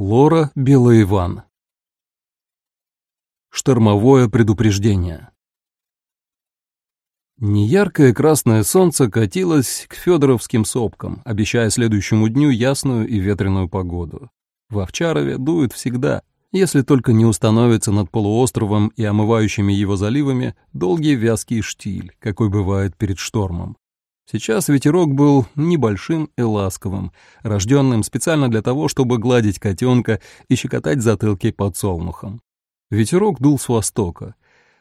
Лора Белоиван. Штормовое предупреждение. Неяркое красное солнце катилось к Федоровским сопкам, обещая следующему дню ясную и ветреную погоду. В Овчарове дует всегда, если только не установится над полуостровом и омывающими его заливами долгий вязкий штиль, какой бывает перед штормом. Сейчас ветерок был небольшим и ласковым, рожденным специально для того, чтобы гладить котенка и щекотать затылки под солнухом. Ветерок дул с востока.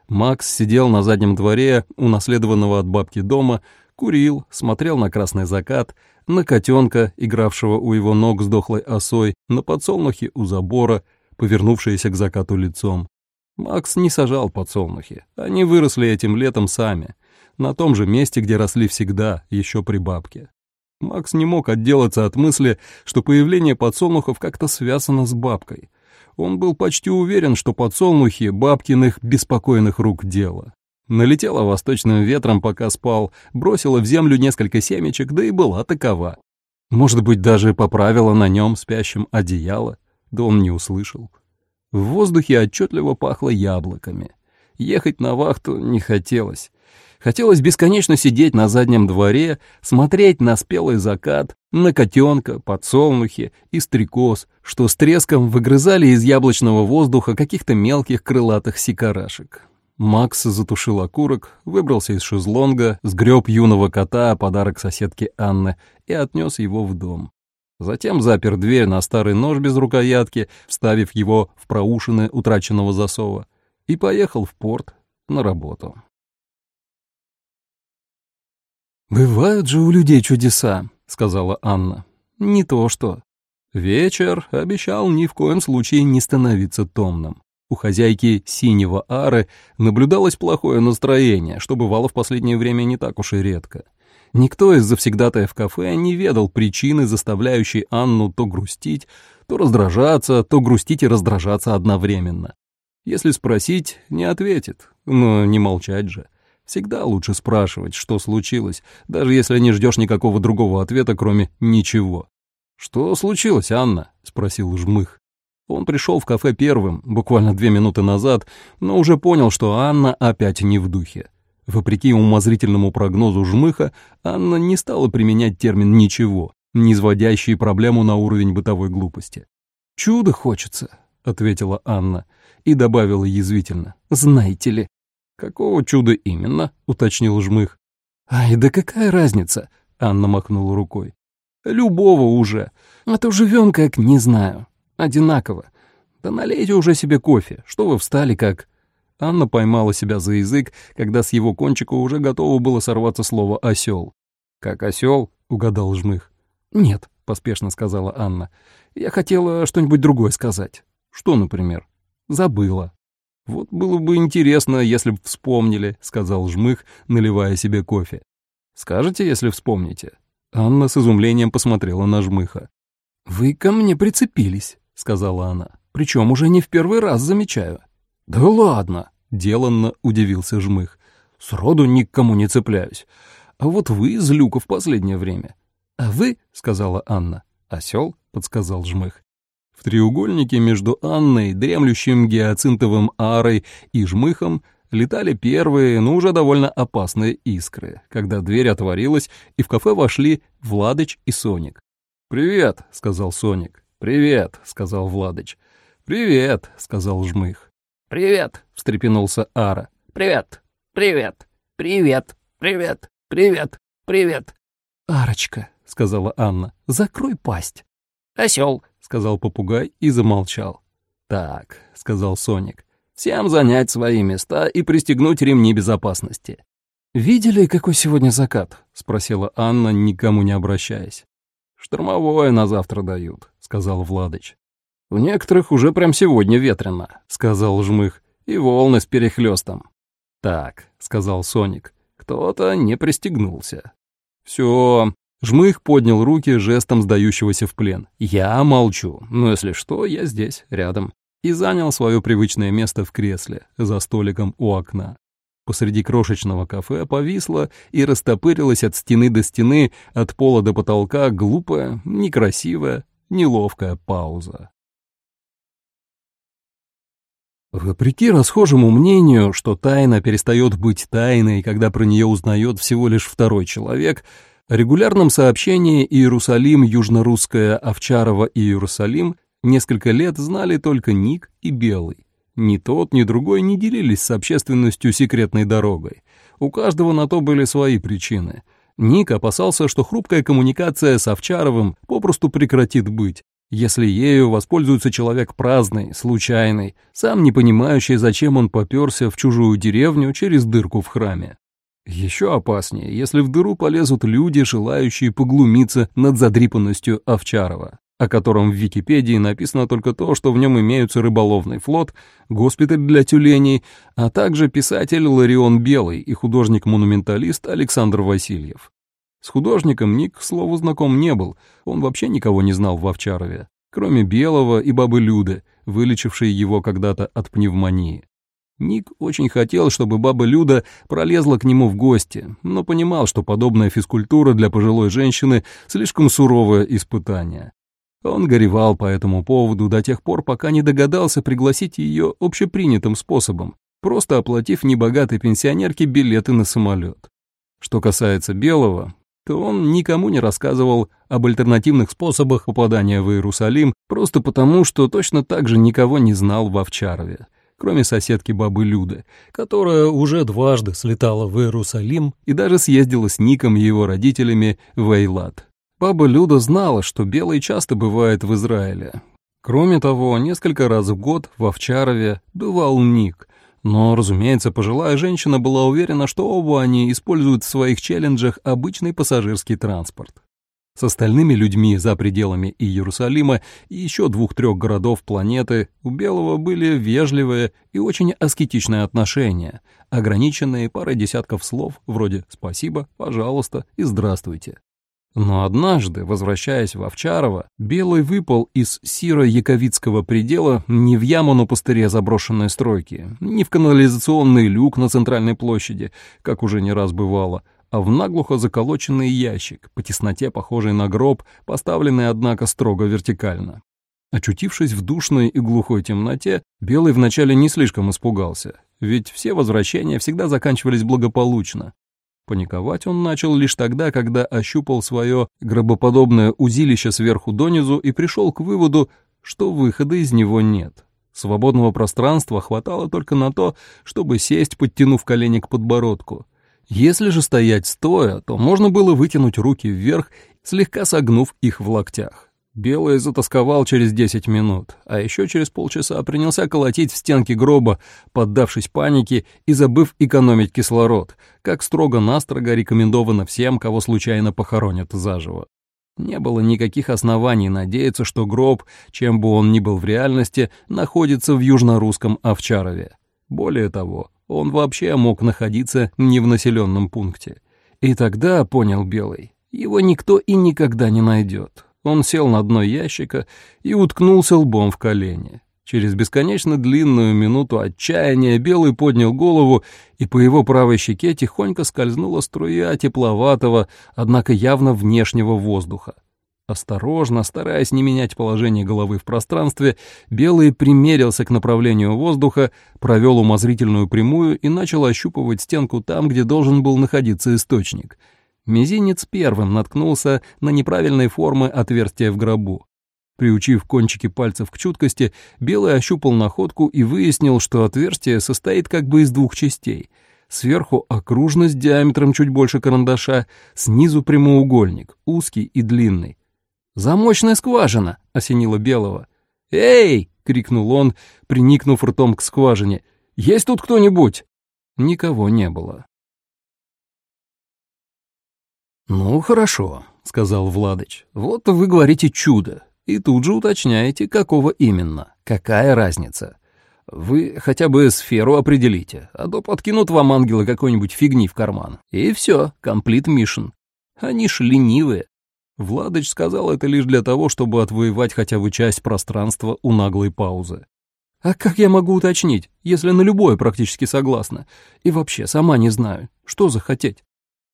Макс сидел на заднем дворе унаследованного от бабки дома, курил, смотрел на красный закат, на котенка, игравшего у его ног с дохлой осой, на подсолнухи у забора, повернувшиеся к закату лицом. Макс не сажал подсолнухи, они выросли этим летом сами — на том же месте, где росли всегда, еще при бабке. Макс не мог отделаться от мысли, что появление подсолнухов как-то связано с бабкой. Он был почти уверен, что подсолнухи — бабкиных беспокойных рук дело. Налетела восточным ветром, пока спал, бросила в землю несколько семечек, да и была такова. Может быть, даже поправила на нем спящим одеяло, да он не услышал. В воздухе отчетливо пахло яблоками. Ехать на вахту не хотелось. Хотелось бесконечно сидеть на заднем дворе, смотреть на спелый закат, на котенка, подсолнухи и стрекоз, что с треском выгрызали из яблочного воздуха каких-то мелких крылатых сикарашек. Макс затушил окурок, выбрался из шезлонга, сгреб юного кота, подарок соседки Анны, и отнес его в дом. Затем запер дверь на старый нож без рукоятки, вставив его в проушины утраченного засова, и поехал в порт на работу. «Бывают же у людей чудеса», — сказала Анна. «Не то что». Вечер обещал ни в коем случае не становиться томным. У хозяйки синего ары наблюдалось плохое настроение, что бывало в последнее время не так уж и редко. Никто из завсегдатаев кафе не ведал причины, заставляющей Анну то грустить, то раздражаться, то грустить и раздражаться одновременно. Если спросить, не ответит, но не молчать же. Всегда лучше спрашивать, что случилось, даже если не ждешь никакого другого ответа, кроме «ничего». «Что случилось, Анна?» — спросил Жмых. Он пришел в кафе первым, буквально две минуты назад, но уже понял, что Анна опять не в духе. Вопреки умозрительному прогнозу Жмыха, Анна не стала применять термин «ничего», не изводящий проблему на уровень бытовой глупости. «Чудо хочется», — ответила Анна и добавила язвительно. «Знаете ли». «Какого чуда именно?» — уточнил Жмых. «Ай, да какая разница?» — Анна махнула рукой. «Любого уже. А то живем как, не знаю. Одинаково. Да налейте уже себе кофе. Что вы встали как...» Анна поймала себя за язык, когда с его кончика уже готово было сорваться слово «осел». «Как осел?» — угадал Жмых. «Нет», — поспешно сказала Анна. «Я хотела что-нибудь другое сказать. Что, например?» «Забыла». «Вот было бы интересно, если бы вспомнили», — сказал Жмых, наливая себе кофе. «Скажете, если вспомните?» Анна с изумлением посмотрела на Жмыха. «Вы ко мне прицепились», — сказала она. «Причем уже не в первый раз замечаю». «Да ладно», — деланно удивился Жмых. «Сроду ни к кому не цепляюсь. А вот вы из люка в последнее время». «А вы», — сказала Анна. «Осел», — подсказал Жмых. В треугольнике между Анной, дремлющим гиацинтовым арой и жмыхом летали первые, но уже довольно опасные искры, когда дверь отворилась, и в кафе вошли Владыч и Соник. «Привет», — сказал Соник. «Привет», — сказал Владыч. «Привет», — сказал Жмых. «Привет», — встрепенулся Ара. «Привет, привет, привет, привет, привет, привет». «Арочка», — сказала Анна, — «закрой пасть». «Осел», сказал попугай и замолчал. «Так», — сказал Соник, — «всем занять свои места и пристегнуть ремни безопасности». «Видели, какой сегодня закат?» — спросила Анна, никому не обращаясь. «Штормовое на завтра дают», — сказал Владыч. «У некоторых уже прям сегодня ветрено», — сказал Жмых, — «и волны с перехлёстом». «Так», — сказал Соник, — «кто-то не пристегнулся». «Все, Жмых поднял руки жестом сдающегося в плен. «Я молчу, но если что, я здесь, рядом». И занял свое привычное место в кресле, за столиком у окна. Посреди крошечного кафе повисла и растопырилась от стены до стены, от пола до потолка глупая, некрасивая, неловкая пауза. Вопреки расхожему мнению, что тайна перестает быть тайной, когда про нее узнает всего лишь второй человек, регулярном сообщении Иерусалим, Южно-Русская, Овчарова и Иерусалим несколько лет знали только Ник и Белый. Ни тот, ни другой не делились с общественностью секретной дорогой. У каждого на то были свои причины. Ник опасался, что хрупкая коммуникация с Овчаровым попросту прекратит быть, если ею воспользуется человек праздный, случайный, сам не понимающий, зачем он попёрся в чужую деревню через дырку в храме. Еще опаснее, если в дыру полезут люди, желающие поглумиться над задрипанностью Овчарова, о котором в Википедии написано только то, что в нем имеются рыболовный флот, госпиталь для тюленей, а также писатель Ларион Белый и художник-монументалист Александр Васильев. С художником Ник, к слову, знаком не был, он вообще никого не знал в Овчарове, кроме Белого и бабы Люды, вылечившей его когда-то от пневмонии. Ник очень хотел, чтобы баба Люда пролезла к нему в гости, но понимал, что подобная физкультура для пожилой женщины слишком суровое испытание. Он горевал по этому поводу до тех пор, пока не догадался пригласить ее общепринятым способом, просто оплатив небогатой пенсионерке билеты на самолет. Что касается Белого, то он никому не рассказывал об альтернативных способах попадания в Иерусалим, просто потому, что точно так же никого не знал в Овчарове, кроме соседки бабы Люды, которая уже дважды слетала в Иерусалим и даже съездила с Ником и его родителями в Эйлат. Баба Люда знала, что Белый часто бывает в Израиле. Кроме того, несколько раз в год в Овчарове бывал Ник, но, разумеется, пожилая женщина была уверена, что оба они используют в своих челленджах обычный пассажирский транспорт. С остальными людьми за пределами Иерусалима и еще двух-трех городов планеты у Белого были вежливые и очень аскетичные отношения, ограниченные парой десятков слов вроде «спасибо», «пожалуйста» и «здравствуйте». Но однажды, возвращаясь в Овчарово, Белый выпал из Сиро-Яковицкого предела не в яму на пустыре заброшенной стройки, не в канализационный люк на центральной площади, как уже не раз бывало, а в наглухо заколоченный ящик, по тесноте похожий на гроб, поставленный, однако, строго вертикально. Очутившись в душной и глухой темноте, Белый вначале не слишком испугался, ведь все возвращения всегда заканчивались благополучно, Паниковать он начал лишь тогда, когда ощупал свое гробоподобное узилище сверху донизу и пришел к выводу, что выхода из него нет. Свободного пространства хватало только на то, чтобы сесть, подтянув колени к подбородку. Если же стоять стоя, то можно было вытянуть руки вверх, слегка согнув их в локтях. Белый затасковал через десять минут, а еще через полчаса принялся колотить в стенки гроба, поддавшись панике и забыв экономить кислород, как строго-настрого рекомендовано всем, кого случайно похоронят заживо. Не было никаких оснований надеяться, что гроб, чем бы он ни был в реальности, находится в южно-русском Овчарове. Более того, он вообще мог находиться не в населенном пункте. И тогда, понял Белый, его никто и никогда не найдет. Он сел на дно ящика и уткнулся лбом в колени. Через бесконечно длинную минуту отчаяния Белый поднял голову, и по его правой щеке тихонько скользнула струя тепловатого, однако явно внешнего воздуха. Осторожно, стараясь не менять положение головы в пространстве, Белый примерился к направлению воздуха, провел умозрительную прямую и начал ощупывать стенку там, где должен был находиться источник — Мизинец первым наткнулся на неправильной формы отверстия в гробу. Приучив кончики пальцев к чуткости, Белый ощупал находку и выяснил, что отверстие состоит как бы из двух частей. Сверху окружность диаметром чуть больше карандаша, снизу прямоугольник, узкий и длинный. «Замочная скважина!» — осенило Белого. «Эй!» — крикнул он, приникнув ртом к скважине. «Есть тут кто-нибудь?» Никого не было. «Ну, хорошо», — сказал Владыч. «Вот вы говорите «чудо», и тут же уточняете, какого именно, какая разница. Вы хотя бы сферу определите, а то подкинут вам ангелы какой-нибудь фигни в карман. И все, комплит мишен. Они ж ленивые». Владыч сказал это лишь для того, чтобы отвоевать хотя бы часть пространства у наглой паузы. «А как я могу уточнить, если на любое практически согласна? И вообще, сама не знаю, что захотеть?»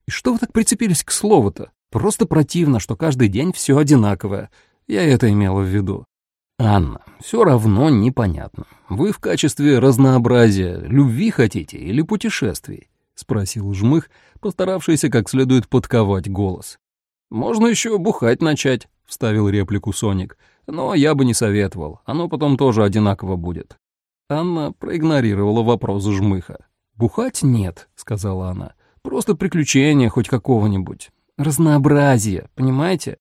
И что вы так прицепились к слову-то? Просто противно, что каждый день все одинаковое. Я это имела в виду. «Анна, все равно непонятно. Вы в качестве разнообразия любви хотите или путешествий?» — спросил Жмых, постаравшийся как следует подковать голос. «Можно еще бухать начать», — вставил реплику Соник. «Но я бы не советовал, оно потом тоже одинаково будет». Анна проигнорировала вопрос Жмыха. «Бухать нет», — сказала она. «Просто приключения хоть какого-нибудь. Разнообразие, понимаете?»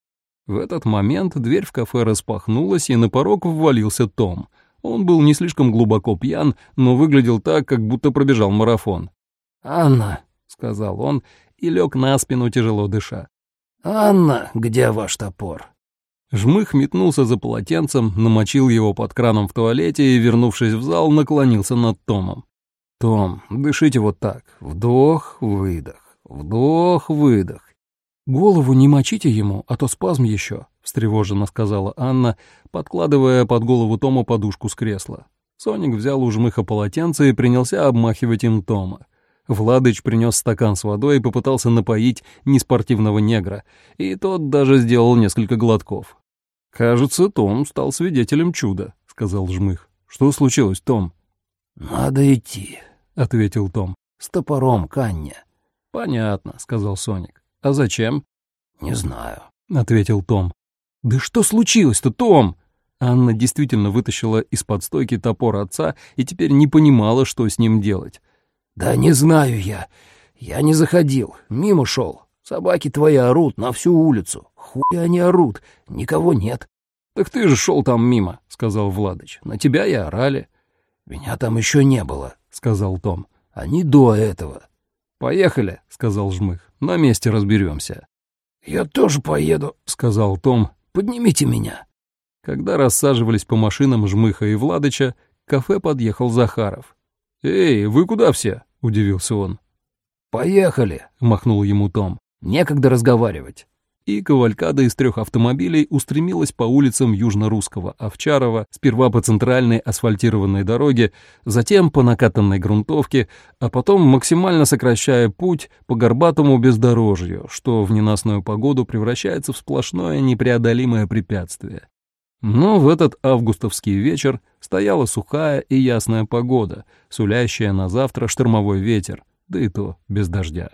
В этот момент дверь в кафе распахнулась, и на порог ввалился Том. Он был не слишком глубоко пьян, но выглядел так, как будто пробежал марафон. «Анна», — сказал он и лег на спину, тяжело дыша. «Анна, где ваш топор?» Жмых метнулся за полотенцем, намочил его под краном в туалете и, вернувшись в зал, наклонился над Томом. «Том, дышите вот так. Вдох, выдох. Вдох, выдох. «Голову не мочите ему, а то спазм еще», — встревоженно сказала Анна, подкладывая под голову Тома подушку с кресла. Соник взял у жмыха полотенце и принялся обмахивать им Тома. Владыч принес стакан с водой и попытался напоить неспортивного негра, и тот даже сделал несколько глотков. «Кажется, Том стал свидетелем чуда», — сказал жмых. «Что случилось, Том?» «Надо идти», — ответил Том. «С топором к Анне». «Понятно», — сказал Соник. «А зачем?» «Не знаю», — ответил Том. «Да что случилось-то, Том?» Анна действительно вытащила из-под стойки топор отца и теперь не понимала, что с ним делать. «Да не знаю я. Я не заходил, мимо шел. Собаки твои орут на всю улицу. Хуй они орут, никого нет». «Так ты же шел там мимо», — сказал Владыч. «На тебя и орали». «Меня там еще не было», — сказал Том. «Они до этого». «Поехали», — сказал Жмых. «На месте разберемся». «Я тоже поеду», — сказал Том. «Поднимите меня». Когда рассаживались по машинам Жмыха и Владыча, к кафе подъехал Захаров. «Эй, вы куда все?» — удивился он. «Поехали», — махнул ему Том. «Некогда разговаривать» и кавалькада из трех автомобилей устремилась по улицам Южно-Русского Овчарова, сперва по центральной асфальтированной дороге, затем по накатанной грунтовке, а потом максимально сокращая путь по горбатому бездорожью, что в ненастную погоду превращается в сплошное непреодолимое препятствие. Но в этот августовский вечер стояла сухая и ясная погода, сулящая на завтра штормовой ветер, да и то без дождя.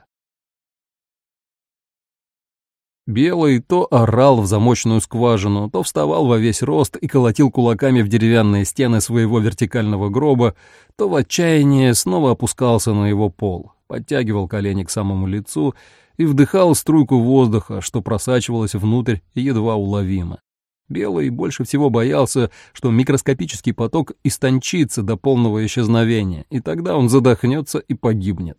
Белый то орал в замочную скважину, то вставал во весь рост и колотил кулаками в деревянные стены своего вертикального гроба, то в отчаянии снова опускался на его пол, подтягивал колени к самому лицу и вдыхал струйку воздуха, что просачивалось внутрь едва уловимо. Белый больше всего боялся, что микроскопический поток истончится до полного исчезновения, и тогда он задохнется и погибнет.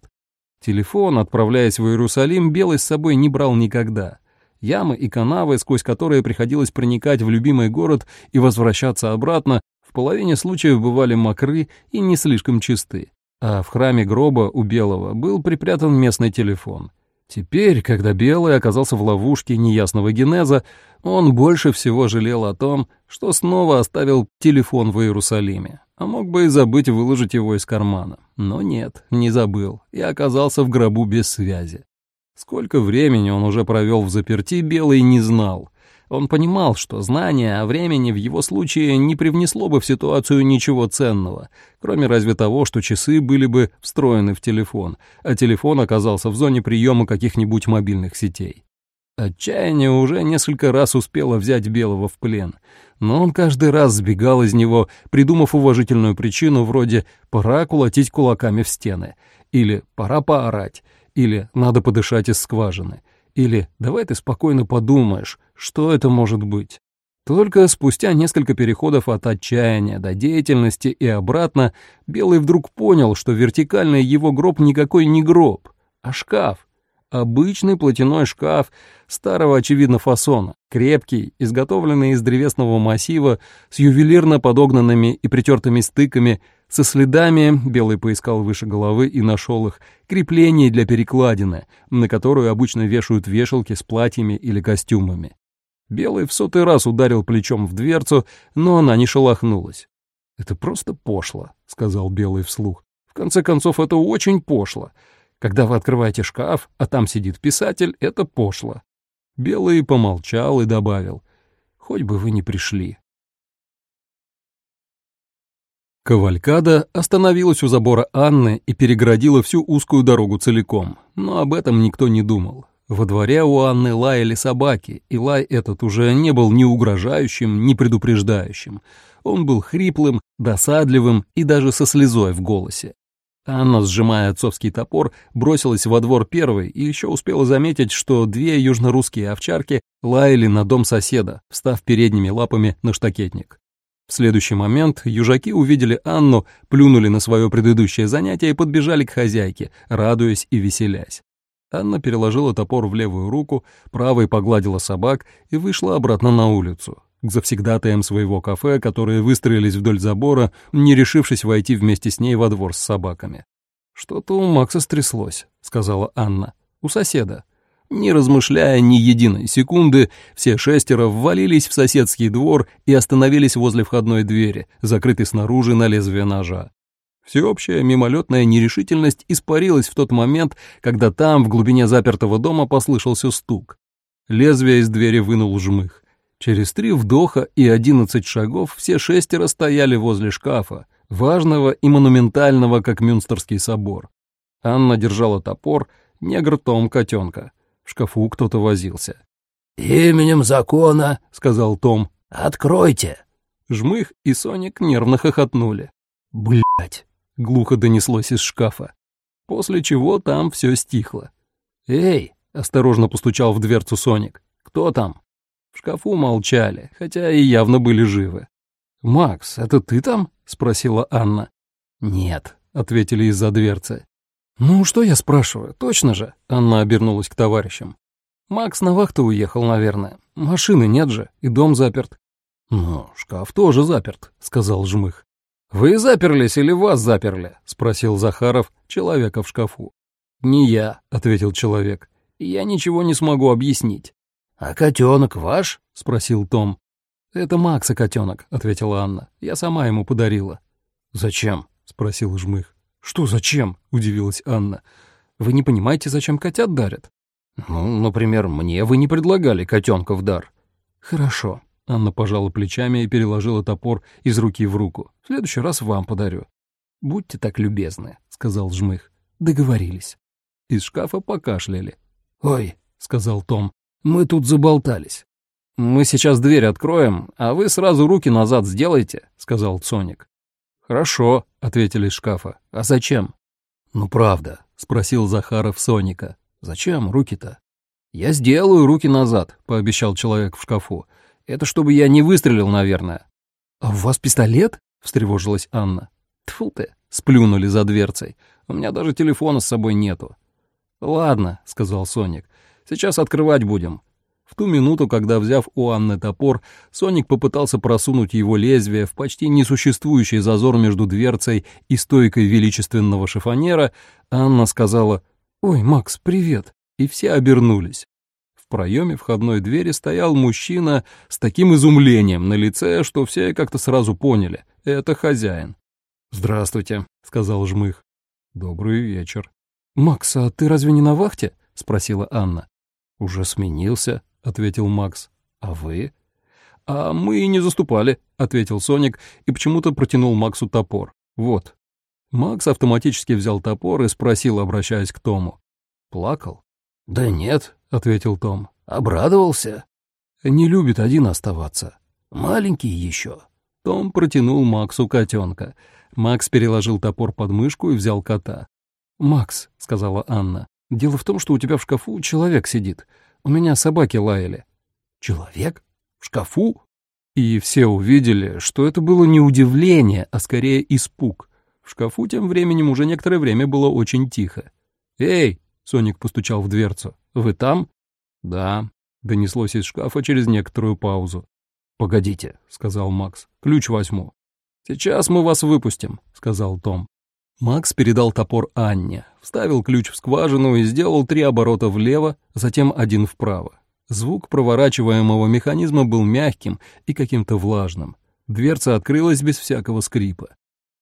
Телефон, отправляясь в Иерусалим, Белый с собой не брал никогда — Ямы и канавы, сквозь которые приходилось проникать в любимый город и возвращаться обратно, в половине случаев бывали мокры и не слишком чисты. А в храме гроба у Белого был припрятан местный телефон. Теперь, когда Белый оказался в ловушке неясного генеза, он больше всего жалел о том, что снова оставил телефон в Иерусалиме, а мог бы и забыть выложить его из кармана. Но нет, не забыл, и оказался в гробу без связи. Сколько времени он уже провел в заперти, Белый не знал. Он понимал, что знание о времени в его случае не привнесло бы в ситуацию ничего ценного, кроме разве того, что часы были бы встроены в телефон, а телефон оказался в зоне приема каких-нибудь мобильных сетей. Отчаяние уже несколько раз успело взять Белого в плен, но он каждый раз сбегал из него, придумав уважительную причину вроде «пора кулатить кулаками в стены» или «пора поорать», или «надо подышать из скважины», или «давай ты спокойно подумаешь, что это может быть». Только спустя несколько переходов от отчаяния до деятельности и обратно, Белый вдруг понял, что вертикальный его гроб никакой не гроб, а шкаф. Обычный платяной шкаф старого, очевидно, фасона, крепкий, изготовленный из древесного массива, с ювелирно подогнанными и притертыми стыками, со следами, Белый поискал выше головы и нашел их, креплений для перекладины, на которую обычно вешают вешалки с платьями или костюмами. Белый в сотый раз ударил плечом в дверцу, но она не шелохнулась. «Это просто пошло», — сказал Белый вслух. «В конце концов, это очень пошло. Когда вы открываете шкаф, а там сидит писатель, это пошло». Белый помолчал и добавил. «Хоть бы вы не пришли». Кавалькада остановилась у забора Анны и перегородила всю узкую дорогу целиком, но об этом никто не думал. Во дворе у Анны лаяли собаки, и лай этот уже не был ни угрожающим, ни предупреждающим. Он был хриплым, досадливым и даже со слезой в голосе. Анна, сжимая отцовский топор, бросилась во двор первой и еще успела заметить, что две южнорусские овчарки лаяли на дом соседа, встав передними лапами на штакетник. В следующий момент южаки увидели Анну, плюнули на свое предыдущее занятие и подбежали к хозяйке, радуясь и веселясь. Анна переложила топор в левую руку, правой погладила собак и вышла обратно на улицу, к завсегдатаям своего кафе, которые выстроились вдоль забора, не решившись войти вместе с ней во двор с собаками. «Что-то у Макса стряслось», — сказала Анна. «У соседа». Не размышляя ни единой секунды, все шестеро ввалились в соседский двор и остановились возле входной двери, закрытой снаружи на лезвие ножа. Всеобщая мимолетная нерешительность испарилась в тот момент, когда там, в глубине запертого дома, послышался стук. Лезвие из двери вынул жмых. Через три вдоха и одиннадцать шагов все шестеро стояли возле шкафа, важного и монументального, как Мюнстерский собор. Анна держала топор, негр Том котенка. В шкафу кто-то возился. «Именем закона», — сказал Том, — «откройте». Жмых и Соник нервно хохотнули. «Блядь!» глухо донеслось из шкафа, после чего там все стихло. «Эй!» — осторожно постучал в дверцу Соник. «Кто там?» В шкафу молчали, хотя и явно были живы. «Макс, это ты там?» — спросила Анна. «Нет», — ответили из-за дверцы. «Ну, что я спрашиваю, точно же?» — Анна обернулась к товарищам. «Макс на вахту уехал, наверное. Машины нет же, и дом заперт». «Ну, шкаф тоже заперт», — сказал Жмых. «Вы заперлись или вас заперли?» — спросил Захаров человека в шкафу. «Не я», — ответил человек. «Я ничего не смогу объяснить». «А котенок ваш?» — спросил Том. «Это Макса котенок», — ответила Анна. «Я сама ему подарила». «Зачем?» — спросил Жмых. «Что зачем?» — удивилась Анна. «Вы не понимаете, зачем котят дарят?» «Ну, например, мне вы не предлагали котенка в дар». «Хорошо», Анна пожала плечами и переложила топор из руки в руку. «В следующий раз вам подарю». «Будьте так любезны», — сказал Жмых. «Договорились». Из шкафа покашляли. «Ой», — сказал Том, — «мы тут заболтались». «Мы сейчас дверь откроем, а вы сразу руки назад сделайте», — сказал Соник. «Хорошо», — ответили из шкафа. «А зачем?» «Ну, правда», — спросил Захаров Соника. «Зачем руки-то?» «Я сделаю руки назад», — пообещал человек в шкафу. Это чтобы я не выстрелил, наверное». «А у вас пистолет?» — встревожилась Анна. Тфу ты, сплюнули за дверцей. У меня даже телефона с собой нету. «Ладно», — сказал Соник, — «сейчас открывать будем». В ту минуту, когда, взяв у Анны топор, Соник попытался просунуть его лезвие в почти несуществующий зазор между дверцей и стойкой величественного шифонера, Анна сказала «Ой, Макс, привет!» и все обернулись проеме входной двери стоял мужчина с таким изумлением на лице, что все как-то сразу поняли — это хозяин. «Здравствуйте», — сказал Жмых. «Добрый вечер». «Макс, а ты разве не на вахте?» — спросила Анна. «Уже сменился», — ответил Макс. «А вы?» «А мы и не заступали», — ответил Соник и почему-то протянул Максу топор. «Вот». Макс автоматически взял топор и спросил, обращаясь к Тому. «Плакал?» «Да нет», — ответил Том. «Обрадовался?» «Не любит один оставаться. Маленький еще». Том протянул Максу котенка. Макс переложил топор под мышку и взял кота. «Макс», — сказала Анна, — «дело в том, что у тебя в шкафу человек сидит. У меня собаки лаяли». «Человек? В шкафу?» И все увидели, что это было не удивление, а скорее испуг. В шкафу тем временем уже некоторое время было очень тихо. «Эй!» Соник постучал в дверцу. «Вы там?» «Да», — донеслось из шкафа через некоторую паузу. «Погодите», — сказал Макс. «Ключ возьму». «Сейчас мы вас выпустим», — сказал Том. Макс передал топор Анне, вставил ключ в скважину и сделал три оборота влево, затем один вправо. Звук проворачиваемого механизма был мягким и каким-то влажным. Дверца открылась без всякого скрипа.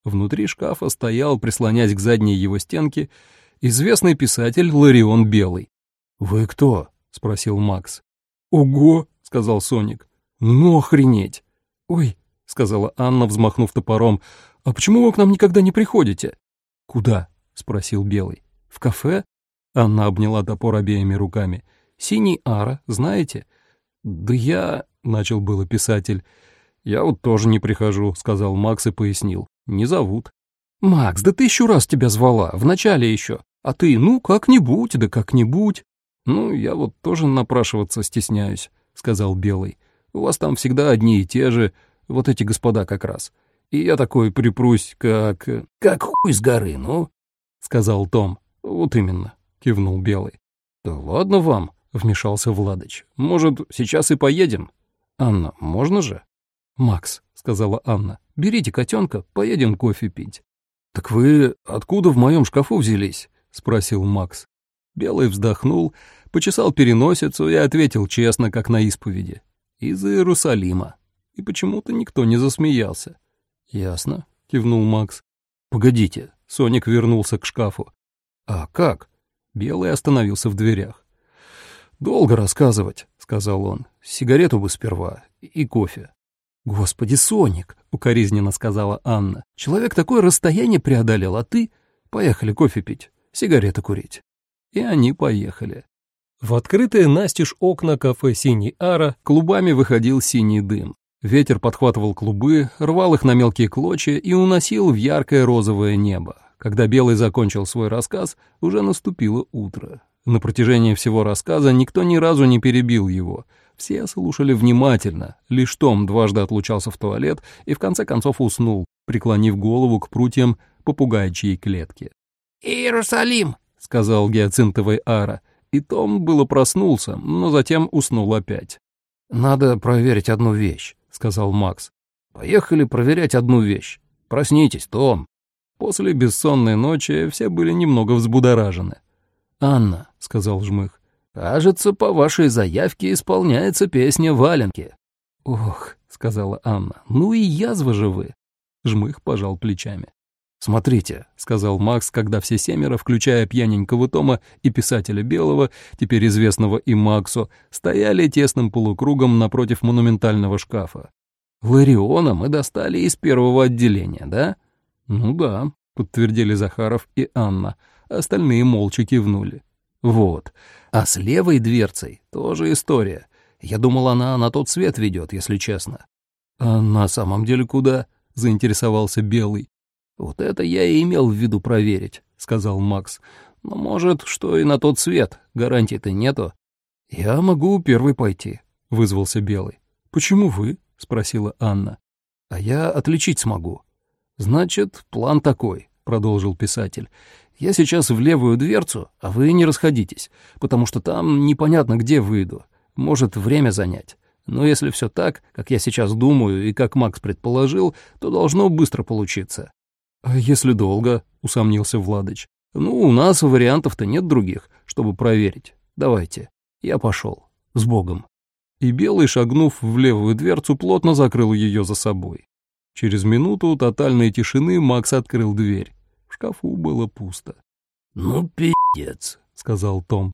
Внутри шкафа стоял, прислонясь к задней его стенке, известный писатель Ларион Белый. «Вы кто?» — спросил Макс. «Ого!» — сказал Соник. «Ну охренеть!» «Ой!» сказала Анна, взмахнув топором. «А почему вы к нам никогда не приходите?» «Куда?» — спросил Белый. «В кафе?» Анна обняла топор обеими руками. «Синий ара, знаете?» «Да я...» — начал было писатель. «Я вот тоже не прихожу», — сказал Макс и пояснил. «Не зовут». «Макс, да ты еще раз тебя звала, вначале еще. А ты, ну, как-нибудь, да как-нибудь». «Ну, я вот тоже напрашиваться стесняюсь», — сказал Белый. «У вас там всегда одни и те же, вот эти господа как раз. И я такой припрусь, как... как хуй с горы, ну, — сказал Том. Вот именно, — кивнул Белый. Да ладно вам, — вмешался Владыч. Может, сейчас и поедем? Анна, можно же? Макс, — сказала Анна, — берите котенка, поедем кофе пить. Так вы откуда в моем шкафу взялись? — спросил Макс. Белый вздохнул, почесал переносицу и ответил честно, как на исповеди. Из Иерусалима и почему-то никто не засмеялся. «Ясно», — кивнул Макс. «Погодите», — Соник вернулся к шкафу. «А как?» Белый остановился в дверях. «Долго рассказывать», — сказал он. «Сигарету бы сперва и кофе». «Господи, Соник!» — укоризненно сказала Анна. «Человек такое расстояние преодолел, а ты...» «Поехали кофе пить, сигареты курить». И они поехали. В открытые настежь окна кафе «Синий Ара» клубами выходил синий дым. Ветер подхватывал клубы, рвал их на мелкие клочья и уносил в яркое розовое небо. Когда Белый закончил свой рассказ, уже наступило утро. На протяжении всего рассказа никто ни разу не перебил его. Все слушали внимательно. Лишь Том дважды отлучался в туалет и в конце концов уснул, преклонив голову к прутьям попугайчьей клетки. «Иерусалим!» — сказал гиацинтовый Ара. И Том было проснулся, но затем уснул опять. «Надо проверить одну вещь», сказал Макс. «Поехали проверять одну вещь. Проснитесь, Том». После бессонной ночи все были немного взбудоражены. «Анна», — сказал Жмых, — «кажется, по вашей заявке исполняется песня «Валенки». «Ох», — сказала Анна, — «ну и язва же вы». Жмых пожал плечами. «Смотрите», — сказал Макс, когда все семеро, включая пьяненького Тома и писателя Белого, теперь известного и Максу, стояли тесным полукругом напротив монументального шкафа. «Лариона мы достали из первого отделения, да?» «Ну да», — подтвердили Захаров и Анна. Остальные молча кивнули. «Вот. А с левой дверцей тоже история. Я думал, она на тот свет ведет, если честно». «А на самом деле куда?» — заинтересовался Белый. «Вот это я и имел в виду проверить», — сказал Макс. «Но, может, что и на тот свет, гарантий-то нету». «Я могу первый пойти», — вызвался Белый. «Почему вы?» — спросила Анна. «А я отличить смогу». «Значит, план такой», — продолжил писатель. «Я сейчас в левую дверцу, а вы не расходитесь, потому что там непонятно, где выйду. Может, время занять. Но если все так, как я сейчас думаю и как Макс предположил, то должно быстро получиться. «А если долго?» — усомнился Владыч. «Ну, у нас вариантов-то нет других, чтобы проверить. Давайте. Я пошел. С Богом». И Белый, шагнув в левую дверцу, плотно закрыл ее за собой. Через минуту тотальной тишины Макс открыл дверь. В шкафу было пусто. «Ну, пиздец», — сказал Том.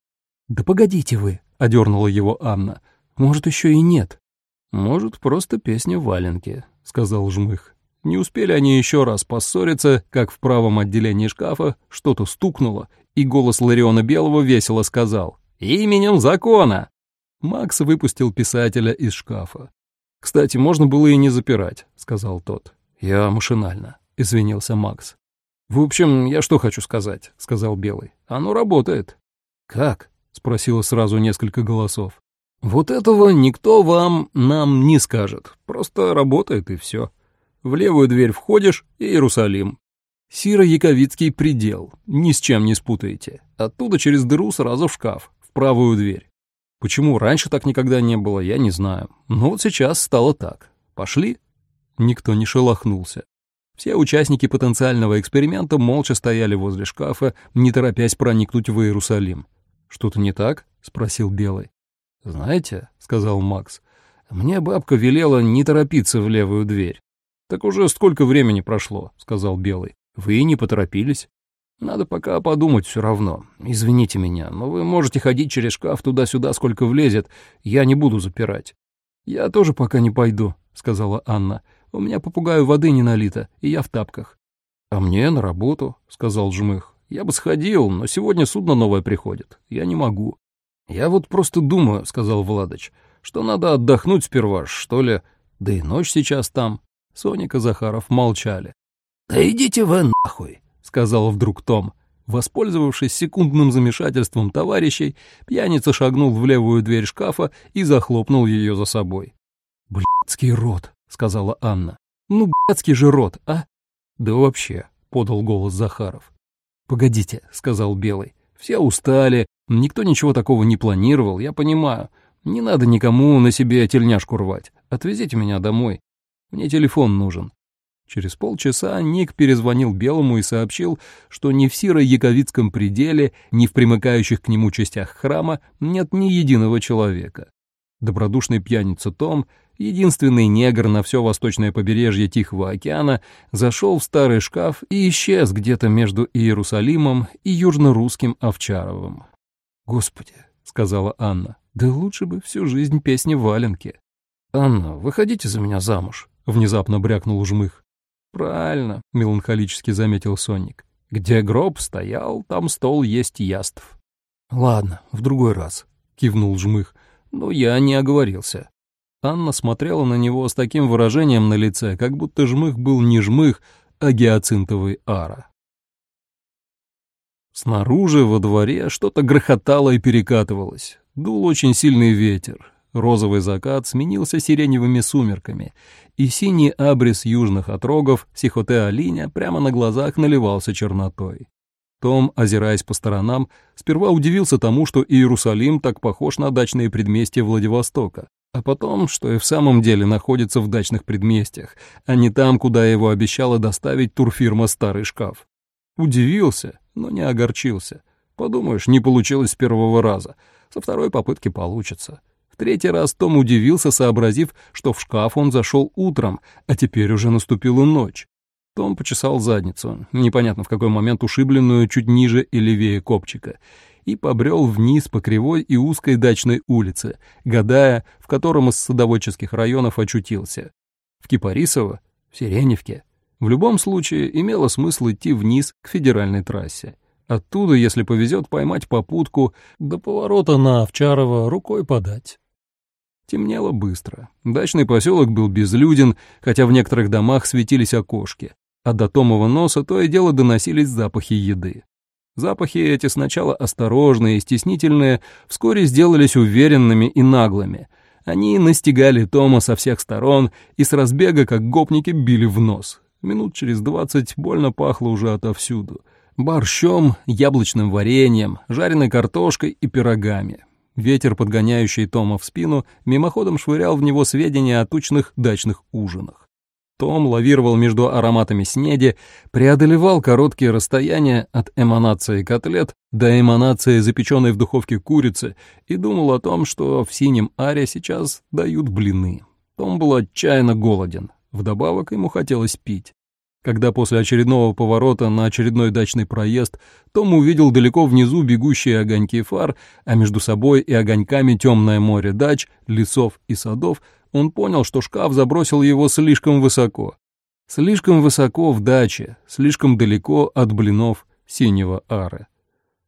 «Да погодите вы», — одернула его Анна. «Может, еще и нет». «Может, просто песня валенки», — сказал Жмых. Не успели они еще раз поссориться, как в правом отделении шкафа что-то стукнуло, и голос Лариона Белого весело сказал «Именем закона!». Макс выпустил писателя из шкафа. «Кстати, можно было и не запирать», — сказал тот. «Я машинально», — извинился Макс. «В общем, я что хочу сказать», — сказал Белый. «Оно работает». «Как?» — спросило сразу несколько голосов. «Вот этого никто вам, нам не скажет. Просто работает и все». В левую дверь входишь — Иерусалим. Сиро-Яковицкий предел, ни с чем не спутаете. Оттуда через дыру сразу в шкаф, в правую дверь. Почему раньше так никогда не было, я не знаю. Но вот сейчас стало так. Пошли? Никто не шелохнулся. Все участники потенциального эксперимента молча стояли возле шкафа, не торопясь проникнуть в Иерусалим. «Что-то не так?» — спросил Белый. «Знаете», — сказал Макс, — «мне бабка велела не торопиться в левую дверь. «Так уже сколько времени прошло», — сказал Белый. «Вы не поторопились». «Надо пока подумать все равно. Извините меня, но вы можете ходить через шкаф туда-сюда, сколько влезет. Я не буду запирать». «Я тоже пока не пойду», — сказала Анна. У меня попугаю воды не налито, и я в тапках». «А мне на работу», — сказал Жмых. «Я бы сходил, но сегодня судно новое приходит. Я не могу». «Я вот просто думаю», — сказал Владыч, — «что надо отдохнуть сперва, что ли. Да и ночь сейчас там». Соник и Захаров молчали. «Да идите вы нахуй», — сказал вдруг Том. Воспользовавшись секундным замешательством товарищей, пьяница шагнул в левую дверь шкафа и захлопнул ее за собой. «Блядский рот», — сказала Анна. «Ну, блядский же рот, а?» «Да вообще», — подал голос Захаров. «Погодите», — сказал Белый. «Все устали, никто ничего такого не планировал, я понимаю. Не надо никому на себе тельняшку рвать. Отвезите меня домой. Мне телефон нужен. Через полчаса Ник перезвонил Белому и сообщил, что ни в Сиро-Яковицком пределе, ни в примыкающих к нему частях храма нет ни единого человека. Добродушный пьяница Том, единственный негр на все восточное побережье Тихого океана, зашел в старый шкаф и исчез где-то между Иерусалимом и южно-русским Овчаровым. «Господи», — сказала Анна, — «да лучше бы всю жизнь песни валенки». «Анна, выходите за меня замуж», — внезапно брякнул жмых. «Правильно», — меланхолически заметил Сонник. «Где гроб стоял, там стол есть яств». «Ладно, в другой раз», — кивнул Жмых. «Но я не оговорился». Анна смотрела на него с таким выражением на лице, как будто Жмых был не Жмых, а гиацинтовый ара. Снаружи, во дворе, что-то грохотало и перекатывалось. Дул очень сильный ветер. Розовый закат сменился сиреневыми сумерками, и синий абрис южных отрогов Сихоте-Алиня прямо на глазах наливался чернотой. Том, озираясь по сторонам, сперва удивился тому, что Иерусалим так похож на дачные предместья Владивостока, а потом, что и в самом деле находится в дачных предместьях, а не там, куда его обещала доставить турфирма «Старый шкаф». Удивился, но не огорчился. Подумаешь, не получилось с первого раза, со второй попытки получится. В третий раз Том удивился, сообразив, что в шкаф он зашел утром, а теперь уже наступила ночь. Том почесал задницу, непонятно в какой момент ушибленную чуть ниже и левее копчика, и побрел вниз по кривой и узкой дачной улице, гадая, в котором из садоводческих районов очутился. В Кипарисово? В Сиреневке? В любом случае имело смысл идти вниз к федеральной трассе. Оттуда, если повезет, поймать попутку до поворота на Овчарова рукой подать. Темнело быстро. Дачный поселок был безлюден, хотя в некоторых домах светились окошки, а до Томова носа то и дело доносились запахи еды. Запахи эти сначала осторожные и стеснительные, вскоре сделались уверенными и наглыми. Они настигали Тома со всех сторон и с разбега, как гопники, били в нос. Минут через двадцать больно пахло уже отовсюду. Борщом, яблочным вареньем, жареной картошкой и пирогами. Ветер, подгоняющий Тома в спину, мимоходом швырял в него сведения о тучных дачных ужинах. Том лавировал между ароматами снеди, преодолевал короткие расстояния от эманации котлет до эманации запеченной в духовке курицы и думал о том, что в синем аре сейчас дают блины. Том был отчаянно голоден, вдобавок ему хотелось пить. Когда после очередного поворота на очередной дачный проезд Том увидел далеко внизу бегущие огоньки фар, а между собой и огоньками темное море дач, лесов и садов, он понял, что шкаф забросил его слишком высоко. Слишком высоко в даче, слишком далеко от блинов синего ары.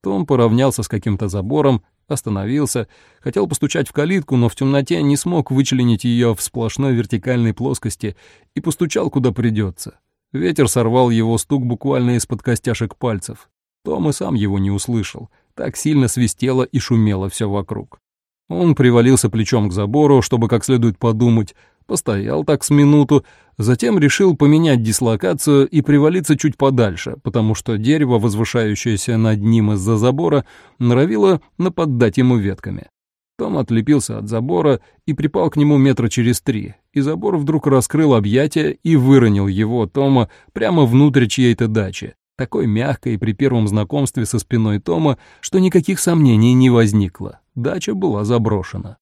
Том поравнялся с каким-то забором, остановился, хотел постучать в калитку, но в темноте не смог вычленить ее в сплошной вертикальной плоскости и постучал куда придется. Ветер сорвал его стук буквально из-под костяшек пальцев. Том и сам его не услышал. Так сильно свистело и шумело все вокруг. Он привалился плечом к забору, чтобы как следует подумать, постоял так с минуту, затем решил поменять дислокацию и привалиться чуть подальше, потому что дерево, возвышающееся над ним из-за забора, норовило наподдать ему ветками. Том отлепился от забора и припал к нему метра через три, и забор вдруг раскрыл объятия и выронил его, Тома, прямо внутрь чьей-то дачи, такой мягкой при первом знакомстве со спиной Тома, что никаких сомнений не возникло. Дача была заброшена.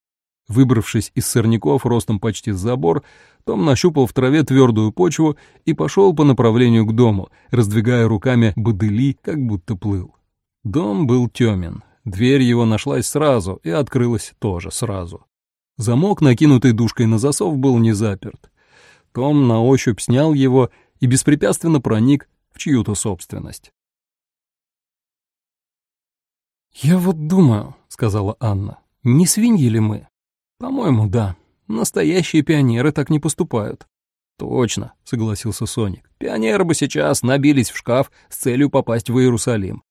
Выбравшись из сорняков ростом почти с забор, том нащупал в траве твердую почву и пошел по направлению к дому, раздвигая руками бодыли, как будто плыл. Дом был темен, Дверь его нашлась сразу и открылась тоже сразу. Замок, накинутый душкой на засов, был не заперт. Том на ощупь снял его и беспрепятственно проник в чью-то собственность. «Я вот думаю», — сказала Анна, — «не свиньи ли мы?» «По-моему, да. Настоящие пионеры так не поступают». «Точно», — согласился Соник. «Пионеры бы сейчас набились в шкаф с целью попасть в Иерусалим,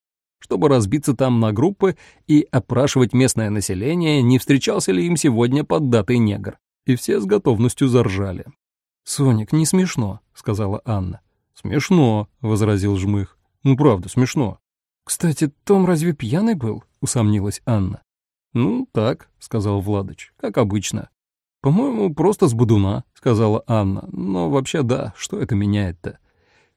чтобы разбиться там на группы и опрашивать местное население, не встречался ли им сегодня под датой негр. И все с готовностью заржали. «Соник, не смешно», — сказала Анна. «Смешно», — возразил Жмых. «Ну, правда, смешно». «Кстати, Том разве пьяный был?» — усомнилась Анна. «Ну, так», — сказал Владыч, — «как обычно». «По-моему, просто с будуна», — сказала Анна. «Но вообще да, что это меняет-то?»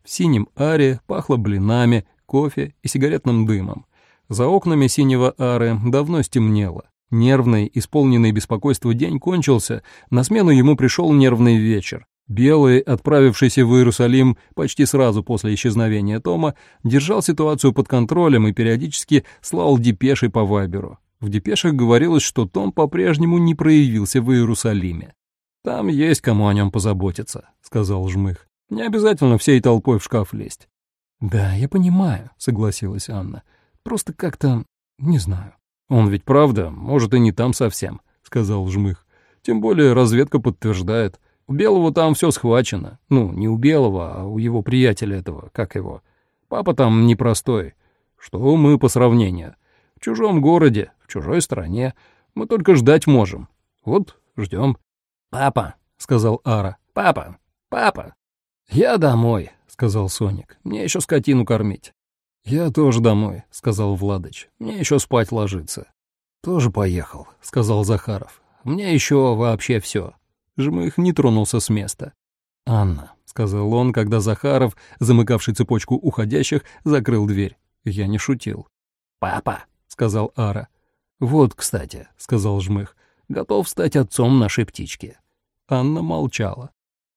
В синем аре пахло блинами, кофе и сигаретным дымом. За окнами синего ары давно стемнело. Нервный, исполненный беспокойства день кончился, на смену ему пришел нервный вечер. Белый, отправившийся в Иерусалим почти сразу после исчезновения Тома, держал ситуацию под контролем и периодически слал депеши по Вайберу. В депешах говорилось, что Том по-прежнему не проявился в Иерусалиме. «Там есть кому о нем позаботиться», — сказал Жмых. «Не обязательно всей толпой в шкаф лезть». «Да, я понимаю», — согласилась Анна. «Просто как-то... не знаю». «Он ведь правда, может, и не там совсем», — сказал Жмых. «Тем более разведка подтверждает. У Белого там все схвачено. Ну, не у Белого, а у его приятеля этого, как его. Папа там непростой. Что мы по сравнению? В чужом городе, в чужой стране. Мы только ждать можем. Вот, ждем. «Папа», — сказал Ара. «Папа, папа». «Я домой», — сказал Соник. «Мне еще скотину кормить». «Я тоже домой», — сказал Владыч. «Мне еще спать ложиться». «Тоже поехал», — сказал Захаров. «Мне еще вообще все. Жмых не тронулся с места. «Анна», — сказал он, когда Захаров, замыкавший цепочку уходящих, закрыл дверь. Я не шутил. «Папа», — сказал Ара. «Вот, кстати», — сказал Жмых, — «готов стать отцом нашей птички». Анна молчала.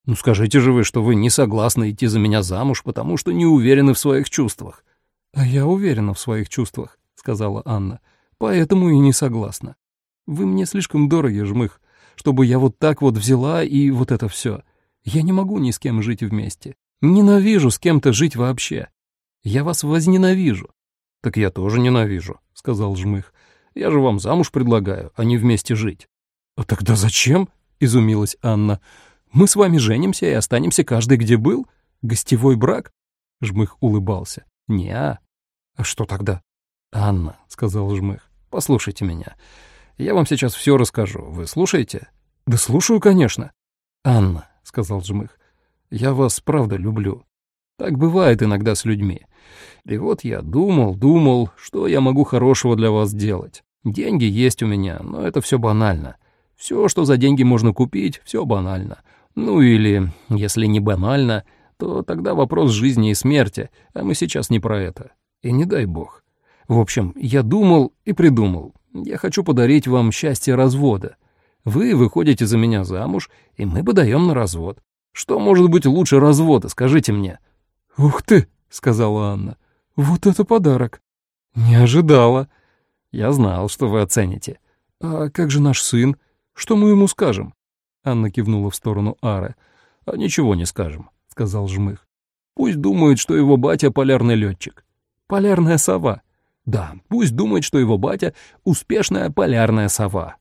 «Ну скажите же вы, что вы не согласны идти за меня замуж, потому что не уверены в своих чувствах». «А я уверена в своих чувствах», — сказала Анна, — «поэтому и не согласна. Вы мне слишком дороги, Жмых чтобы я вот так вот взяла и вот это все. Я не могу ни с кем жить вместе. Ненавижу с кем-то жить вообще. Я вас возненавижу. Так я тоже ненавижу, сказал Жмых. Я же вам замуж предлагаю, а не вместе жить. А тогда зачем? изумилась Анна. Мы с вами женимся и останемся каждый где был? Гостевой брак? Жмых улыбался. Не, а. А что тогда? Анна, сказал Жмых. Послушайте меня. Я вам сейчас все расскажу. Вы слушаете?» «Да слушаю, конечно». «Анна», — сказал Жмых, — «я вас правда люблю. Так бывает иногда с людьми. И вот я думал, думал, что я могу хорошего для вас сделать. Деньги есть у меня, но это все банально. Все, что за деньги можно купить, все банально. Ну или, если не банально, то тогда вопрос жизни и смерти, а мы сейчас не про это. И не дай бог. В общем, я думал и придумал. Я хочу подарить вам счастье развода. Вы выходите за меня замуж, и мы подаем на развод. Что может быть лучше развода, скажите мне?» «Ух ты!» — сказала Анна. «Вот это подарок!» «Не ожидала!» «Я знал, что вы оцените». «А как же наш сын? Что мы ему скажем?» Анна кивнула в сторону Ары. «А ничего не скажем», — сказал Жмых. «Пусть думает, что его батя полярный летчик. Полярная сова. Да, пусть думает, что его батя — успешная полярная сова.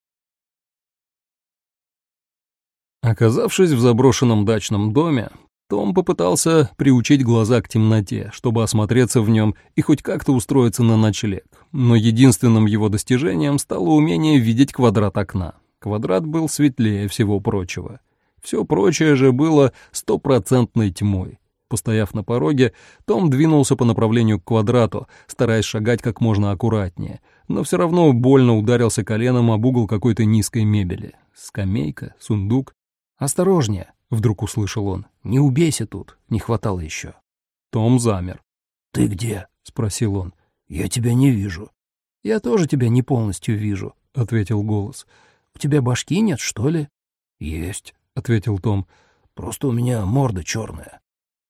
Оказавшись в заброшенном дачном доме, том попытался приучить глаза к темноте, чтобы осмотреться в нем и хоть как-то устроиться на ночлег. Но единственным его достижением стало умение видеть квадрат окна. Квадрат был светлее всего прочего. Все прочее же было стопроцентной тьмой. Постояв на пороге, Том двинулся по направлению к квадрату, стараясь шагать как можно аккуратнее, но все равно больно ударился коленом об угол какой-то низкой мебели. Скамейка, сундук. «Осторожнее!» — вдруг услышал он. «Не убейся тут, не хватало еще». Том замер. «Ты где?» — спросил он. «Я тебя не вижу». «Я тоже тебя не полностью вижу», — ответил голос. «У тебя башки нет, что ли?» «Есть», — ответил Том. «Просто у меня морда черная».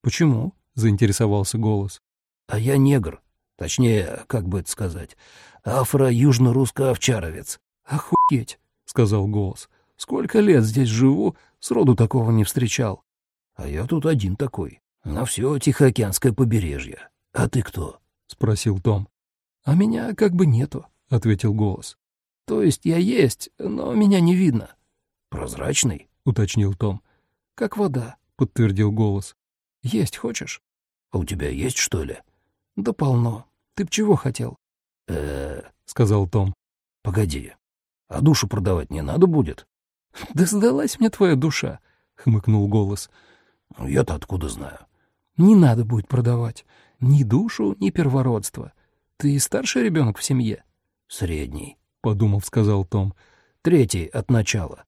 «Почему?» — заинтересовался голос. «А я негр. Точнее, как бы это сказать, афро-южно-русско-овчаровец». «Охуеть!» — сказал голос. «Сколько лет здесь живу, сроду такого не встречал». А я тут один такой, на все Тихоокеанское побережье. А ты кто?» — спросил Том. «А меня как бы нету», — ответил голос. «То есть я есть, но меня не видно». «Прозрачный?» — уточнил Том. «Как вода», — подтвердил голос. «Есть хочешь?» «А у тебя есть, что ли?» «Да полно. Ты б чего хотел?» э сказал Том. «Погоди, а душу продавать не надо будет?» «Да сдалась мне твоя душа», — хмыкнул голос. «Ну, я-то откуда знаю?» «Не надо будет продавать. Ни душу, ни первородство. Ты старший ребенок в семье?» «Средний», — подумав, сказал Том. «Третий от начала».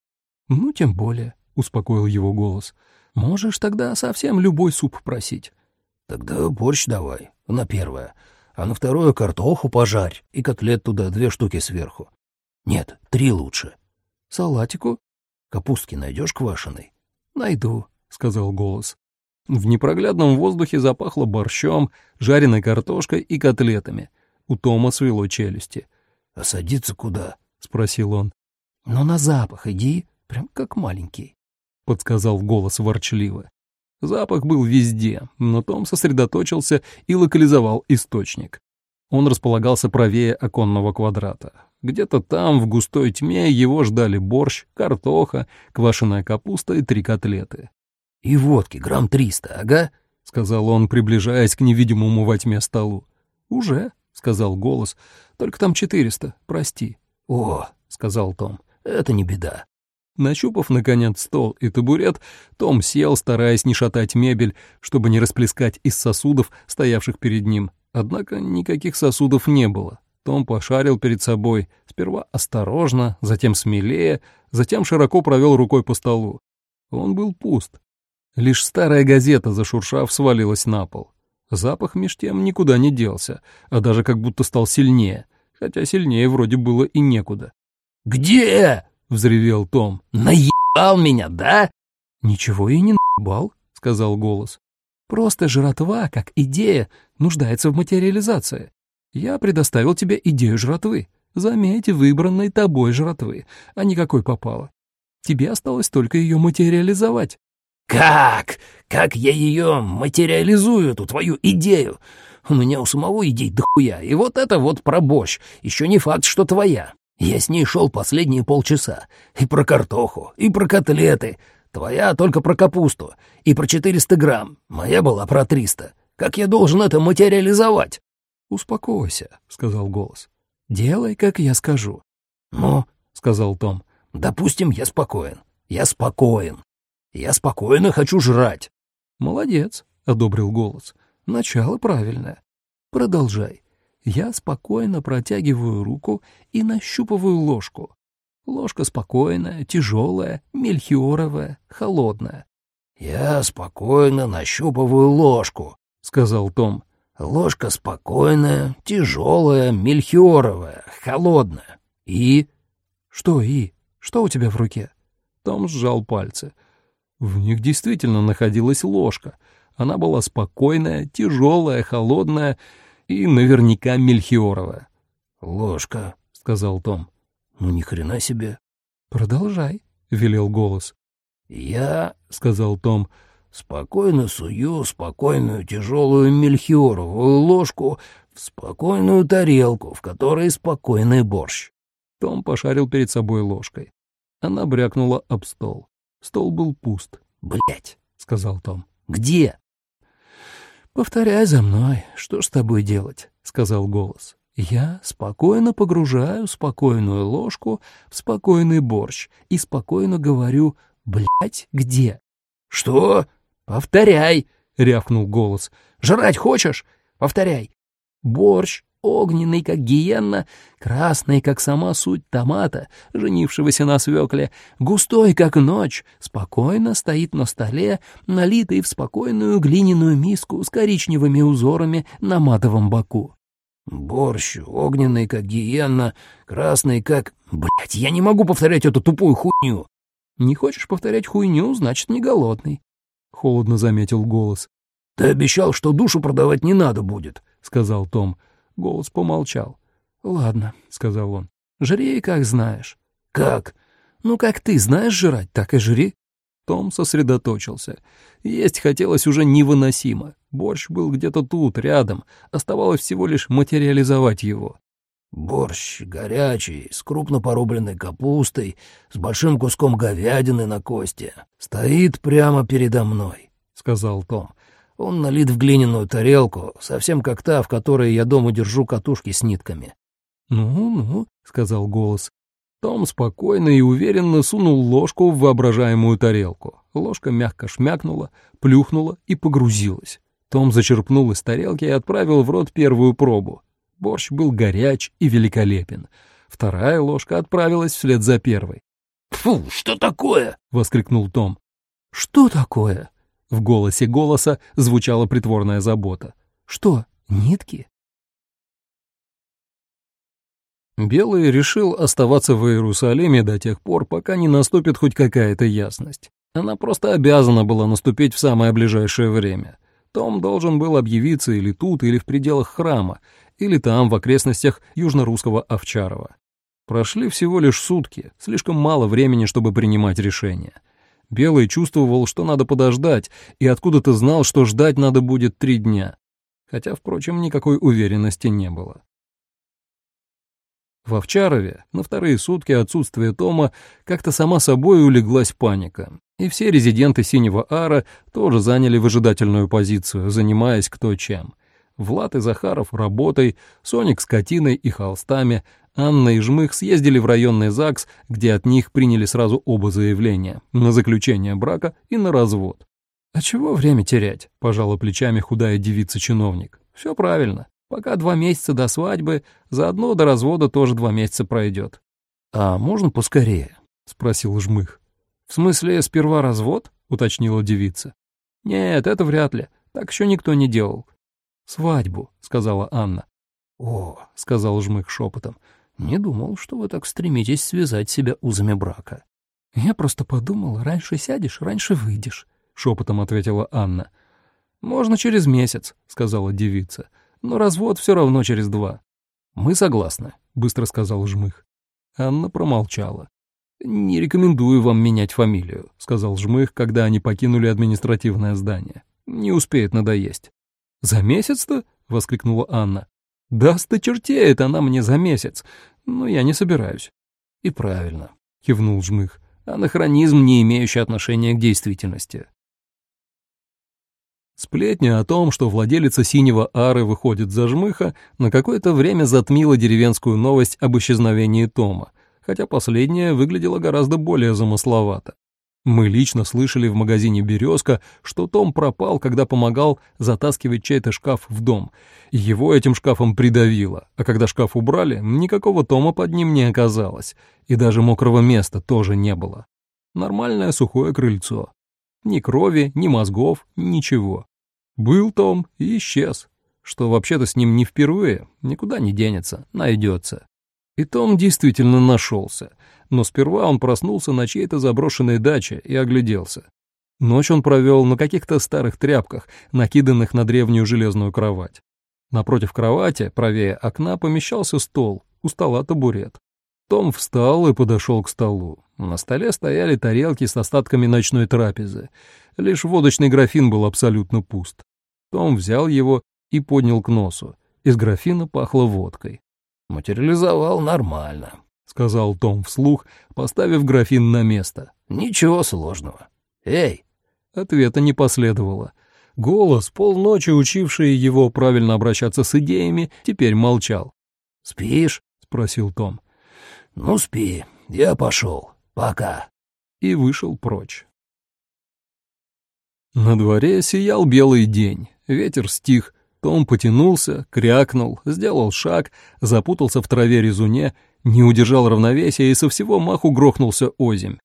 «Ну, тем более», — успокоил его голос. «Можешь тогда совсем любой суп просить». «Тогда борщ давай, на первое, а на второе картоху пожарь и котлет туда две штуки сверху. Нет, три лучше». «Салатику?» «Капустки найдешь квашеной?» «Найду», — сказал голос. В непроглядном воздухе запахло борщом, жареной картошкой и котлетами. У Тома свело челюсти. «А садиться куда?» — спросил он. «Но на запах иди, прям как маленький», — подсказал голос ворчливо. Запах был везде, но Том сосредоточился и локализовал источник. Он располагался правее оконного квадрата. Где-то там, в густой тьме, его ждали борщ, картоха, квашеная капуста и три котлеты. «И водки грамм триста, ага», — сказал он, приближаясь к невидимому во тьме столу. «Уже», — сказал голос, — «только там четыреста, прости». «О», — сказал Том, — «это не беда». Нащупав, наконец, стол и табурет, Том сел, стараясь не шатать мебель, чтобы не расплескать из сосудов, стоявших перед ним. Однако никаких сосудов не было. Том пошарил перед собой, сперва осторожно, затем смелее, затем широко провел рукой по столу. Он был пуст. Лишь старая газета, зашуршав, свалилась на пол. Запах меж тем никуда не делся, а даже как будто стал сильнее, хотя сильнее вроде было и некуда. «Где?» — взревел Том. «Наебал меня, да?» «Ничего и не наебал», — сказал голос. «Просто жратва, как идея, нуждается в материализации. Я предоставил тебе идею жратвы. Заметь, выбранной тобой жратвы, а не какой попало. Тебе осталось только ее материализовать. «Как? Как я ее материализую, эту твою идею? У меня у самого идей дохуя, и вот это вот про борщ, еще не факт, что твоя. Я с ней шел последние полчаса. И про картоху, и про котлеты. Твоя только про капусту. И про 400 грамм. Моя была про 300. Как я должен это материализовать?» «Успокойся», — сказал голос. «Делай, как я скажу». «Ну», — сказал Том. «Допустим, я спокоен. Я спокоен. Я спокойно хочу жрать. Молодец, одобрил голос. Начало правильное. Продолжай. Я спокойно протягиваю руку и нащупываю ложку. Ложка спокойная, тяжелая, мельхиоровая, холодная. «Я спокойно нащупываю ложку», — сказал Том. «Ложка спокойная, тяжелая, мельхиоровая, холодная. И...» «Что «и»? Что у тебя в руке?» Том сжал пальцы. В них действительно находилась ложка. Она была спокойная, тяжелая, холодная и наверняка мельхиоровая. «Ложка», — сказал Том. «Ну ни хрена себе». «Продолжай», — велел голос. «Я», — сказал Том, — «спокойно сую спокойную тяжелую мельхиоровую ложку в спокойную тарелку, в которой спокойный борщ». Том пошарил перед собой ложкой. Она брякнула об стол. Стол был пуст. Блять, сказал Том. «Где?» «Повторяй за мной. Что ж с тобой делать?» — сказал голос. «Я спокойно погружаю спокойную ложку в спокойный борщ и спокойно говорю «Блядь, где?» «Что? Повторяй!» — рявкнул голос. «Жрать хочешь? Повторяй!» «Борщ огненный, как гиенна, красный, как сама суть томата, женившегося на свекле, густой, как ночь, спокойно стоит на столе, налитый в спокойную глиняную миску с коричневыми узорами на матовом боку. Борщ огненный, как гиенна, красный, как... Блять, я не могу повторять эту тупую хуйню. Не хочешь повторять хуйню, значит, не голодный. Холодно заметил голос. Ты обещал, что душу продавать не надо будет, сказал Том. Голос помолчал. «Ладно», — сказал он, — «жри, как знаешь». «Как?» «Ну, как ты знаешь жрать, так и жри». Том сосредоточился. Есть хотелось уже невыносимо. Борщ был где-то тут, рядом. Оставалось всего лишь материализовать его. «Борщ горячий, с крупно порубленной капустой, с большим куском говядины на кости. Стоит прямо передо мной», — сказал Том. «Он налит в глиняную тарелку, совсем как та, в которой я дома держу катушки с нитками». «Ну-ну», — сказал голос. Том спокойно и уверенно сунул ложку в воображаемую тарелку. Ложка мягко шмякнула, плюхнула и погрузилась. Том зачерпнул из тарелки и отправил в рот первую пробу. Борщ был горяч и великолепен. Вторая ложка отправилась вслед за первой. «Фу, что такое?» — воскликнул Том. «Что такое?» В голосе голоса звучала притворная забота. «Что, нитки?» Белый решил оставаться в Иерусалиме до тех пор, пока не наступит хоть какая-то ясность. Она просто обязана была наступить в самое ближайшее время. Том должен был объявиться или тут, или в пределах храма, или там, в окрестностях южно-русского Овчарова. Прошли всего лишь сутки, слишком мало времени, чтобы принимать решение. Белый чувствовал, что надо подождать, и откуда-то знал, что ждать надо будет три дня. Хотя, впрочем, никакой уверенности не было. В Овчарове на вторые сутки отсутствия Тома как-то сама собой улеглась паника, и все резиденты Синего Ара тоже заняли выжидательную позицию, занимаясь кто чем. Влад и Захаров работой, Соник с Катиной и холстами, Анна и Жмых съездили в районный ЗАГС, где от них приняли сразу оба заявления — на заключение брака и на развод. «А чего время терять?» — пожала плечами худая девица-чиновник. «Все правильно. Пока два месяца до свадьбы, заодно до развода тоже два месяца пройдет». «А можно поскорее?» — спросил Жмых. «В смысле, сперва развод?» — уточнила девица. «Нет, это вряд ли. Так еще никто не делал. «Свадьбу», — сказала Анна. «О», — сказал Жмых шепотом, — «не думал, что вы так стремитесь связать себя узами брака». «Я просто подумал, раньше сядешь, раньше выйдешь», — шепотом ответила Анна. «Можно через месяц», — сказала девица, — «но развод все равно через два». «Мы согласны», — быстро сказал Жмых. Анна промолчала. «Не рекомендую вам менять фамилию», — сказал Жмых, когда они покинули административное здание. «Не успеет надоесть». «За месяц-то?» — воскликнула Анна. «Даст-то чертеет она мне за месяц, но я не собираюсь». «И правильно», — кивнул Жмых, — «анахронизм, не имеющий отношения к действительности». Сплетня о том, что владелица синего ары выходит за жмыха, на какое-то время затмила деревенскую новость об исчезновении Тома, хотя последняя выглядела гораздо более замысловато. Мы лично слышали в магазине «Березка», что Том пропал, когда помогал затаскивать чей-то шкаф в дом. Его этим шкафом придавило, а когда шкаф убрали, никакого Тома под ним не оказалось, и даже мокрого места тоже не было. Нормальное сухое крыльцо. Ни крови, ни мозгов, ничего. Был Том и исчез, что вообще-то с ним не впервые, никуда не денется, найдется. И Том действительно нашелся — но сперва он проснулся на чьей-то заброшенной даче и огляделся. Ночь он провел на каких-то старых тряпках, накиданных на древнюю железную кровать. Напротив кровати, правее окна, помещался стол, у стола табурет. Том встал и подошел к столу. На столе стояли тарелки с остатками ночной трапезы. Лишь водочный графин был абсолютно пуст. Том взял его и поднял к носу. Из графина пахло водкой. «Материализовал нормально», — сказал Том вслух, поставив графин на место. «Ничего сложного. Эй!» Ответа не последовало. Голос, полночи учивший его правильно обращаться с идеями, теперь молчал. «Спишь?» — спросил Том. «Ну, спи. Я пошел. Пока». И вышел прочь. На дворе сиял белый день. Ветер стих. Том потянулся, крякнул, сделал шаг, запутался в траве резуне не удержал равновесия и со всего маху грохнулся озимь.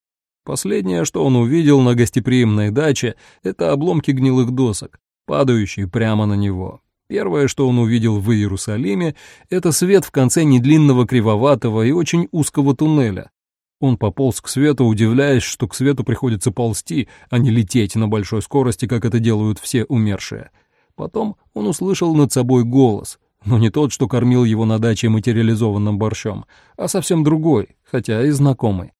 Последнее, что он увидел на гостеприимной даче, это обломки гнилых досок, падающие прямо на него. Первое, что он увидел в Иерусалиме, это свет в конце недлинного кривоватого и очень узкого туннеля. Он пополз к свету, удивляясь, что к свету приходится ползти, а не лететь на большой скорости, как это делают все умершие. Потом он услышал над собой голос, но не тот, что кормил его на даче материализованным борщом, а совсем другой, хотя и знакомый.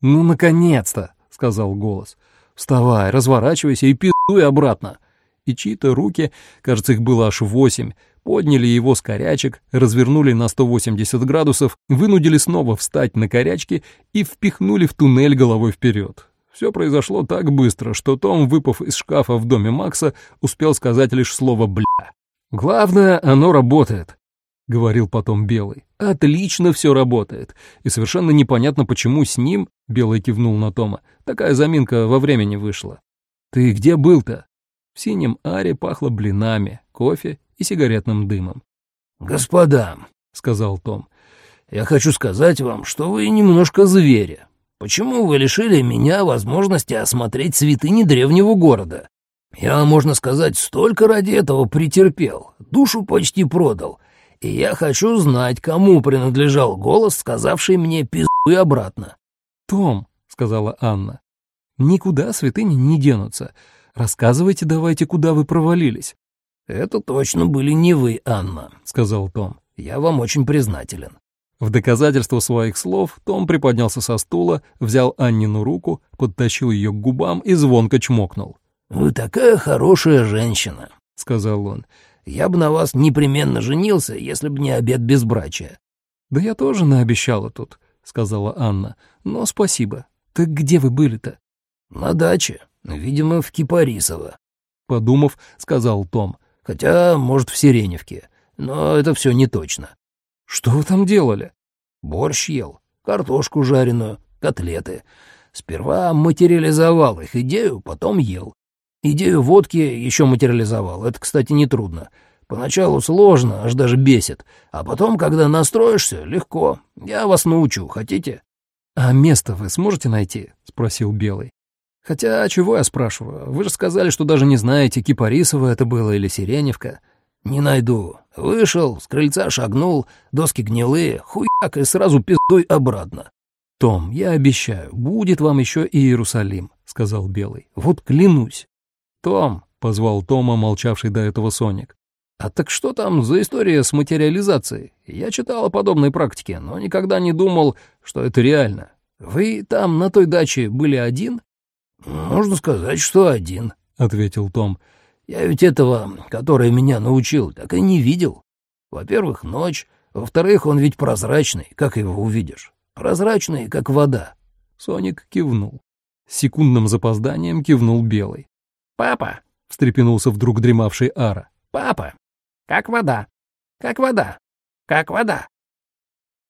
«Ну, наконец-то!» — сказал голос. Вставай, разворачивайся и пиздуй обратно. И чьи-то руки, кажется, их было аж восемь, подняли его с корячек, развернули на 180 градусов, вынудили снова встать на корячки и впихнули в туннель головой вперед. Все произошло так быстро, что Том, выпав из шкафа в доме Макса, успел сказать лишь слово «бля». «Главное, оно работает», — говорил потом Белый. «Отлично все работает. И совершенно непонятно, почему с ним, — Белый кивнул на Тома, — такая заминка во времени вышла. Ты где был-то?» В синем аре пахло блинами, кофе и сигаретным дымом. «Господа», — сказал Том, — «я хочу сказать вам, что вы немножко звери. Почему вы лишили меня возможности осмотреть святыни древнего города? Я, можно сказать, столько ради этого претерпел, душу почти продал, и я хочу знать, кому принадлежал голос, сказавший мне «пиздуй обратно». «Том», — сказала Анна, — «никуда святыни не денутся. Рассказывайте давайте, куда вы провалились». «Это точно были не вы, Анна», — сказал Том. «Я вам очень признателен». В доказательство своих слов Том приподнялся со стула, взял Аннину руку, подтащил ее к губам и звонко чмокнул. «Вы такая хорошая женщина», — сказал он. «Я бы на вас непременно женился, если бы не обед безбрачия». «Да я тоже наобещала тут», — сказала Анна. «Но спасибо. Так где вы были-то?» «На даче. Видимо, в Кипарисово», — подумав, сказал Том. «Хотя, может, в Сиреневке. Но это все не точно». «Что вы там делали?» «Борщ ел, картошку жареную, котлеты. Сперва материализовал их идею, потом ел. Идею водки еще материализовал, это, кстати, нетрудно. Поначалу сложно, аж даже бесит, а потом, когда настроишься, легко. Я вас научу, хотите?» «А место вы сможете найти?» — спросил Белый. «Хотя, чего я спрашиваю? Вы же сказали, что даже не знаете, Кипарисово это было или Сиреневка». «Не найду. Вышел, с крыльца шагнул, доски гнилые, хуяк и сразу пиздой обратно». «Том, я обещаю, будет вам еще и Иерусалим», — сказал Белый. «Вот клянусь». «Том», — позвал Тома, молчавший до этого Соник. «А так что там за история с материализацией? Я читал о подобной практике, но никогда не думал, что это реально. Вы там на той даче были один?» «Можно сказать, что один», — ответил Том. Я ведь этого, который меня научил, так и не видел. Во-первых, ночь. Во-вторых, он ведь прозрачный, как его увидишь. Прозрачный, как вода. Соник кивнул. С секундным запозданием кивнул Белый. «Папа!» — встрепенулся вдруг дремавший Ара. «Папа! Как вода! Как вода! Как вода!»